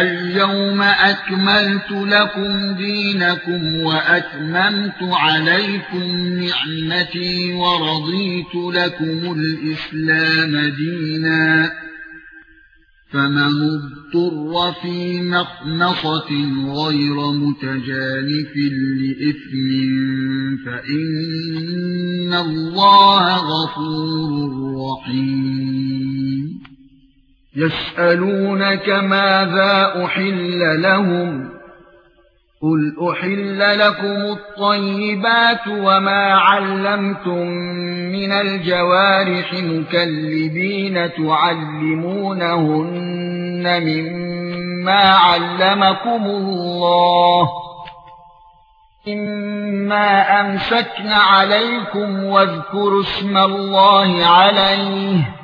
اليوم أكملت لكم دينكم وأتممت عليكم نعمتي ورضيت لكم الإسلام دينا. فمن اضطر في مخنصه غير متجانف لإثم فإن الله غفور رحيم. يسألونك ماذا أحل لهم قل أحل لكم الطيبات وما علمتم من الجوارح مكلبين تعلمونهن مما علمكم الله إما أمسكن عليكم واذكروا اسم الله عليه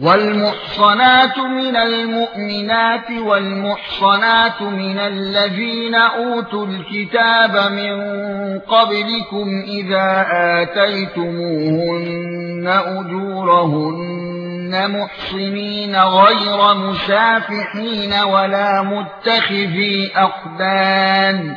والمحصنات من المؤمنات والمحصنات من الذين أوتوا الكتاب من قبلكم إذا آتيتموهن أجورهن محصنين غير مسافحين ولا متخذي أخدان